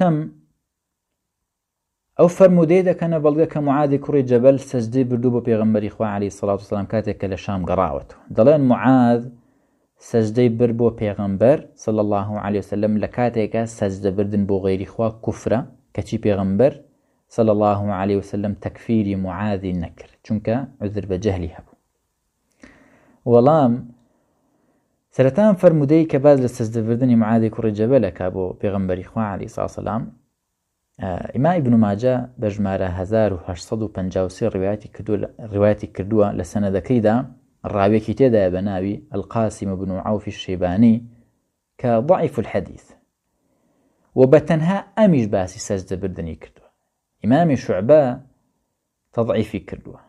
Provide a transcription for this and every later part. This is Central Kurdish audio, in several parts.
تەم ئەو فەرمودەی دەکەنە بەڵگە کە معادی کوڕی جەبەل سەجدی بردو بۆ پێغمبەری خوا علی سڵات وسلام کاتێک کە لە شام گەڕاوەت دەڵێن معاد سەجدەی بر بۆ پێغمبەر سل الله عليه وسلم لە کاتێکە سەجدە بردن بۆ غێری خوا کوفرە کەچی پێغمبەر سل الله عليه وسلم تەکفیری معادی نەکرد چونکە عزر بە جەهلی هەبوو وەڵام، سەرەتا ئەم فەرموودەی کە باس لە سەجدەبردنی معادی کوڕی جەبەل ئەکا بۆ پێغەمبەری خوا عەلەیهی ساسەلام ئیما ئیبن ماجە بە ژمارە 1953 ڕوایەتی کردو ڕوایەتی کردووە لە سەنەدەکەیدا ڕاوێکی تێدایە بە ناوی ئەلقاسیم بن و عوفی شەیبانی کە ضعیف الحەدیث و بە تەنها ئەمیش باسی سەجدەبردنی کردووە ئیمامی شعبە تضعیفی کردووە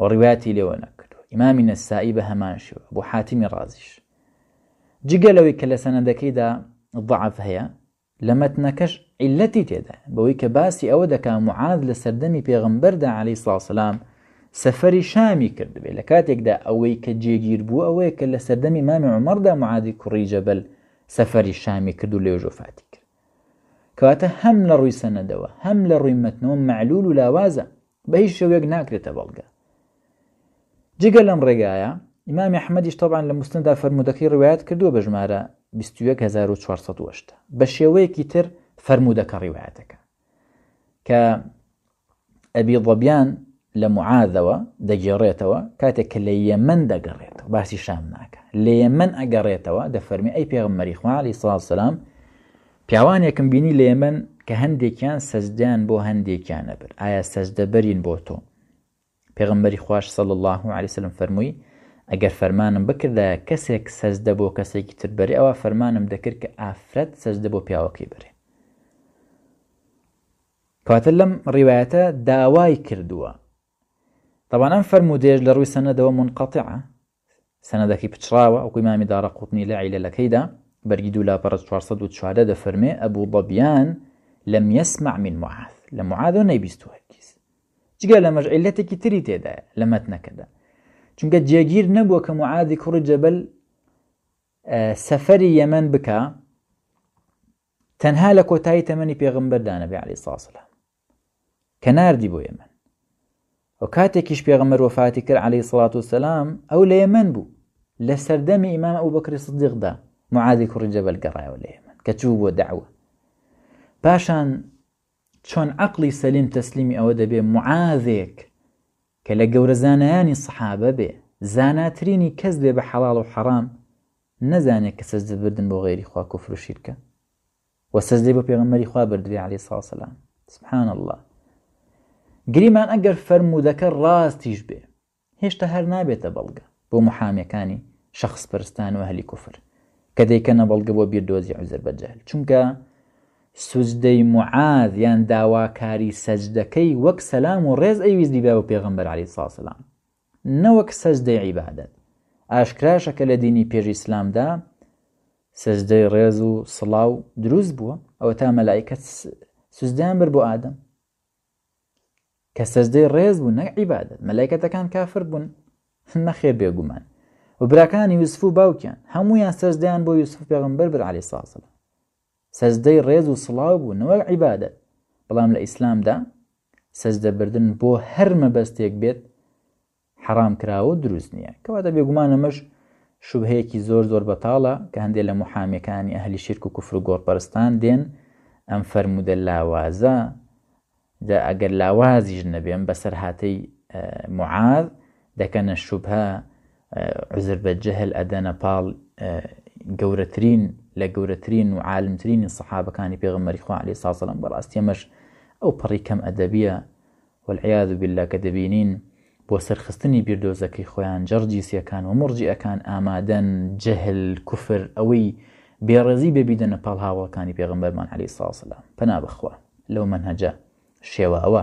و ڕیوایەتی لێوە نەکردووە، ئیمامی نەسائی بە هەمان شێوە، ئەبو حاتمی ڕازیش جگە لەوەی کە لە سەنەدەکەیدا ضەعف هەیە، لە مەتنەکەش عیللەتی تێدایە، بەوەی کە باسی ئەوە دەکا معاذ لە سەردەمی پێغەمبەردا علیە الصلوة والسلام سەفەری شامی کردبێ، لە کاتێکدا ئەوەی کە جێگیر بوو ئەوەیە کە لە سەردەمی مامی عومەردا معاذی کوڕی جەبەل سەفەری شامی کرد و لێژ وفاتی کرد. کەواتە هەم لە ڕووی سەنەدەوە هەم لە ڕووی مەتنەوە مەعلول و لاوازە بە هیچ شێوەیەک ناکرێتە بەڵگە جگە لەم ڕێگایە ئیمامی حمەدیش تەبان لە مستندا فەرمودەکەی ڕوایەت کردووە بە ژمارە 2440 بە شێوەیەکی تر فەرمودەکە ڕیواەتەکە کە ئەبی ضبیان لە معادەوە دەگێڕێتەوە کاتێک کە لە یەمەن دەگەڕێت باسی شام ناکە لە یەمەن ئەگەڕێتەوە دەفەرمی ئەی پێغمەری خوارد ساسەسلام پیاوانێکم بینی لە یەمەن کە هەندێکیان سەجدەیان بۆ هەندێکیان ئەبرد، ئایا سەجدەبەرین بۆ تۆ؟ پێغەمبەری خواش صلی اللە علیه وسلم فەرمووی، ئەگەر فەرمانم بکردایە کەسێک سەجدە بۆ کەسێکی تر بەرێ ئەوا فەرمانم دەکرد کە ئافرەت سەجدە بۆ پیاوەکەی بەرێ. کەواتە لەم ڕیوایەتە داوای کردووە طبعا ئەم فەرمودێش لە ڕووی سەنەدەوە منقطعە سەنەدەکەی پچڕاوە، وەکو ئیمامی دارەقوطنی لە عیلەلەکەیدا، بەرگی دوو لاپەڕە چوار سەد و چواردە دەفەرمێ، ئەبو ضبیان لم یسمع من معاذ، لە معاذەوە نەیبیستووە هەرگیز. جگە لەمەش عیلەتێکی تری تێدایە لە مەتنەکەدا. چونکە جێگیر نەبووە کە معاذی کوڕی جەبەل سەفەری یەمەن بکا، تەنها لە کۆتایی تەمەنی پێغمبەردا نەبێ علی ساسلام کە ناردی بۆ یەمەن و کاتێکیش پێغمبەر وەفاتی کرد علی سڵات و سەسلام ئەو لە یەمەن بوو لە سەردەمی ئیمام ئەو بەکری سدیقدا معادی کوڕی جەبەل گەڕایەوە لە یەمەن کە چوو بۆ داوە پاشان چۆن عقلی سەلیم تەسلیمی ئەوە دەبێ معاذێک کە لە گەورە زانایانی سەحابە بێ، زاناترینی کەس بێ بە حەڵاڵ و حەڕام، نەزانێ کە سەجدە بردن بۆ غەیری خوا کوفر و شیرکە و سەجدەی بۆ پێغەمبەری خوا بردبێ علیە الصلوة والسلام. سبحان اللە. گریمان ئەگەر فەرموودەکە ڕاستیش بێ، هێشتا هەر نابێتە بەڵگە. بۆ محامێکانی شخص پرستان و ئەهلی کوفر کە دەیکەنە بەڵگە بۆ بیردۆزی عوزر بە جەهل چونکە سوجدەی معاذ یان داواکاری سەجدەکەی وەک سەلام و ڕێز ئەیویست بیبا بە پێغەمبەر علی ساسلام نەوەک سەجدەی عیبادەت ئاشکراشە کە لە دینی پێش ئیسلامدا سەجدەی ڕێز و سڵاو دروست بووە ئەوە تا مەلایکە سزدان بەر بۆ ئادەم کە سەجدەی ڕێز بوو نەک عیبادەت مەلایکەتەکان کافر بوون نەخێر بێگومان و براکانی یوسف و باوکیان هەمویان سەجدەیان بۆ یوسف پێغمبەر بر علی ساسم سەجدەی ڕێز و سڵاو بوو نەوەک عیبادەت بەڵام لە ئیسلامدا سەجدە بردن بۆ هەر مەبەستێک بێت حەڕام کراوە و دروست نیە. کەواتە بێگومان ئەمەش شوبهەیەکی زۆر زۆر بەتاڵە کە هەندێ لە موحامێکانی ئەهلی شیرک و کوفر و گۆڕ پەرستان دێن ئەم فەرموودە لاوازە جا ئەگەر لاوازیش نەبێ ئەم بەسەرهاتەی معاذ دەکەنە شوبهە عزر بە جەهل ئەدەنە پاڵ گەورەترین لە گەورەترین و عالمترینی سەحابەکانی پێغمەری خوا علی ساسەلم بەڕاستیەمەش ئەو پەڕی کەم ئەدەبیە والعیاذ باللە کە دەبینین بۆ سەرخستنی بیردۆزەکەی خۆیان جەڕجیسیەکان وموڕجیئەکان ئامادەن جەهل کوفر ئەوەی بێڕێزی بێ بیدەنە پاڵ هاوەڵەکانی پێغەمبەرمان علی سڵاوسلام پەنا بەخوا لەو مەنهەجە شێواوە